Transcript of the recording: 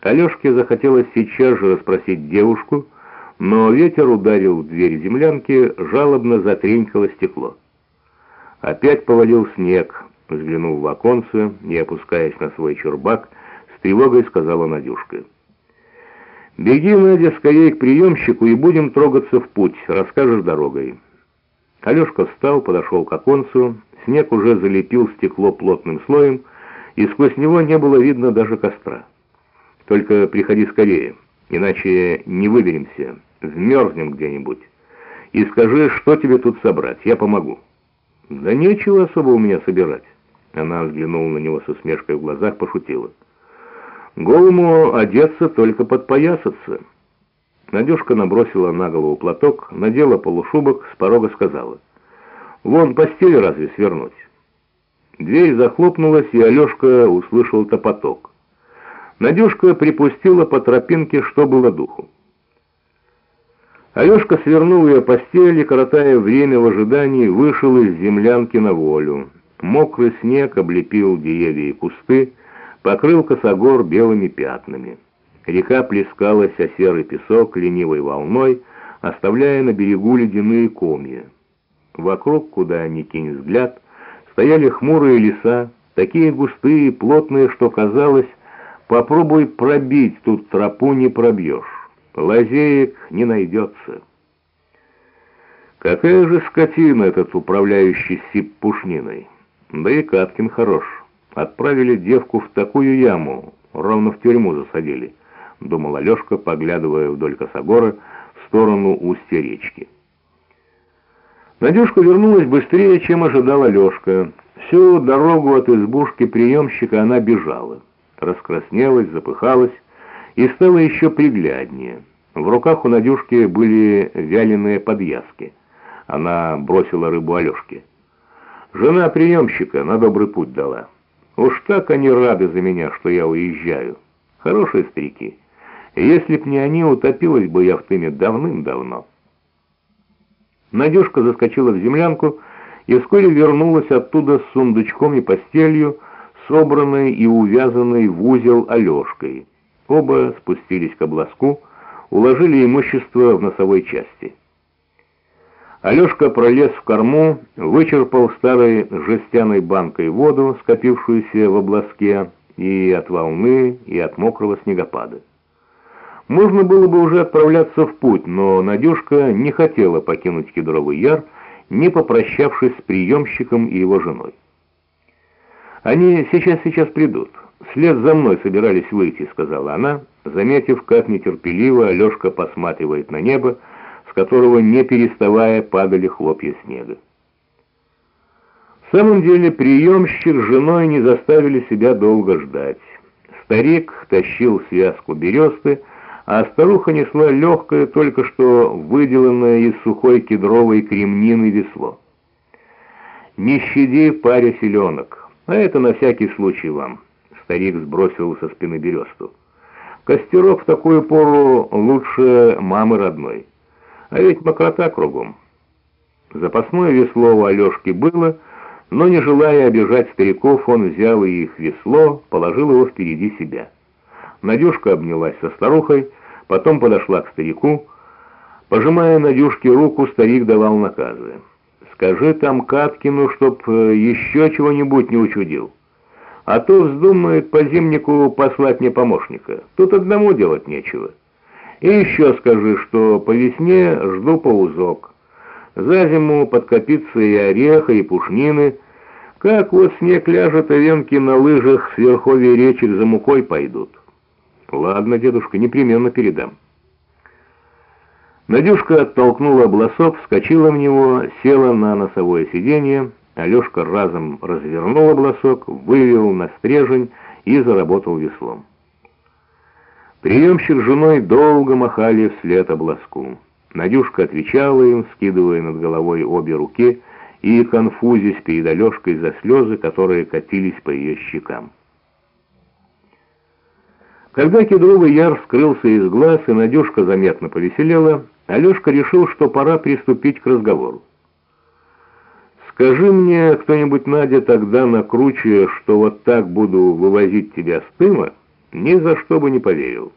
Алешке захотелось сейчас же расспросить девушку, но ветер ударил в дверь землянки, жалобно затренькало стекло. Опять повалил снег, взглянув в оконце и опускаясь на свой чурбак, с тревогой сказала Надюшка. «Беги, Надя, скорее к приемщику и будем трогаться в путь, расскажешь дорогой». Алешка встал, подошел к оконцу, снег уже залепил стекло плотным слоем, и сквозь него не было видно даже костра. «Только приходи скорее, иначе не выберемся, вмерзнем где-нибудь. И скажи, что тебе тут собрать, я помогу». «Да нечего особо у меня собирать». Она взглянула на него с усмешкой в глазах, пошутила. Голому одеться только подпоясаться. Надюшка набросила на голову платок, надела полушубок, с порога сказала. «Вон постель разве свернуть?» Дверь захлопнулась, и Алешка услышал топоток. Надюшка припустила по тропинке, что было духу. Алешка свернул ее постель и, коротая время в ожидании, вышел из землянки на волю. Мокрый снег облепил деревья и кусты, покрыл косогор белыми пятнами. Река плескалась о серый песок ленивой волной, оставляя на берегу ледяные комья. Вокруг, куда ни кинь взгляд, стояли хмурые леса, такие густые и плотные, что казалось, попробуй пробить тут тропу не пробьешь, лазеек не найдется. Какая же скотина этот управляющий Сиппушниной, да и Каткин хорош. Отправили девку в такую яму, ровно в тюрьму засадили, думал Алешка, поглядывая вдоль косогора в сторону устья речки. Надюшка вернулась быстрее, чем ожидал Алешка. Всю дорогу от избушки приемщика она бежала. Раскраснелась, запыхалась и стала еще пригляднее. В руках у Надюшки были вяленые подвязки. Она бросила рыбу Алешке. «Жена приемщика на добрый путь дала». Уж так они рады за меня, что я уезжаю. Хорошие старики. Если б не они, утопилась бы я в тыме давным-давно. Надюшка заскочила в землянку и вскоре вернулась оттуда с сундучком и постелью, собранной и увязанной в узел Алешкой. Оба спустились к обласку, уложили имущество в носовой части. Алешка пролез в корму, вычерпал старой жестяной банкой воду, скопившуюся в обласке, и от волны, и от мокрого снегопада. Можно было бы уже отправляться в путь, но Надюшка не хотела покинуть Кедровый Яр, не попрощавшись с приемщиком и его женой. «Они сейчас-сейчас придут. След за мной собирались выйти», — сказала она, заметив, как нетерпеливо Алешка посматривает на небо, с которого не переставая падали хлопья снега. В самом деле приемщик с женой не заставили себя долго ждать. Старик тащил связку бересты, а старуха несла легкое, только что выделанное из сухой кедровой кремнины весло. «Не щади паре селенок, а это на всякий случай вам», — старик сбросил со спины бересту. «Костерок в такую пору лучше мамы родной». А ведь мокрота кругом. Запасное весло у Алешки было, но не желая обижать стариков, он взял их весло, положил его впереди себя. Надюшка обнялась со старухой, потом подошла к старику. Пожимая Надюшке руку, старик давал наказы. «Скажи там Каткину, чтоб э, еще чего-нибудь не учудил. А то вздумает по зимнику послать мне помощника. Тут одному делать нечего». И еще скажи, что по весне жду паузок. За зиму подкопится и ореха, и пушнины. Как вот снег ляжет, а венки на лыжах с верховья речек за мукой пойдут. Ладно, дедушка, непременно передам. Надюшка оттолкнула обласок, вскочила в него, села на носовое сиденье. Алешка разом развернул обласок, вывел на стрежень и заработал веслом. Приемщик с женой долго махали вслед обласку. Надюшка отвечала им, скидывая над головой обе руки и конфузясь перед Алешкой за слезы, которые катились по ее щекам. Когда кедровый яр скрылся из глаз и Надюшка заметно повеселела, Алешка решил, что пора приступить к разговору. «Скажи мне кто-нибудь, Надя, тогда на что вот так буду вывозить тебя с тыма?» Ни за что бы не поверил.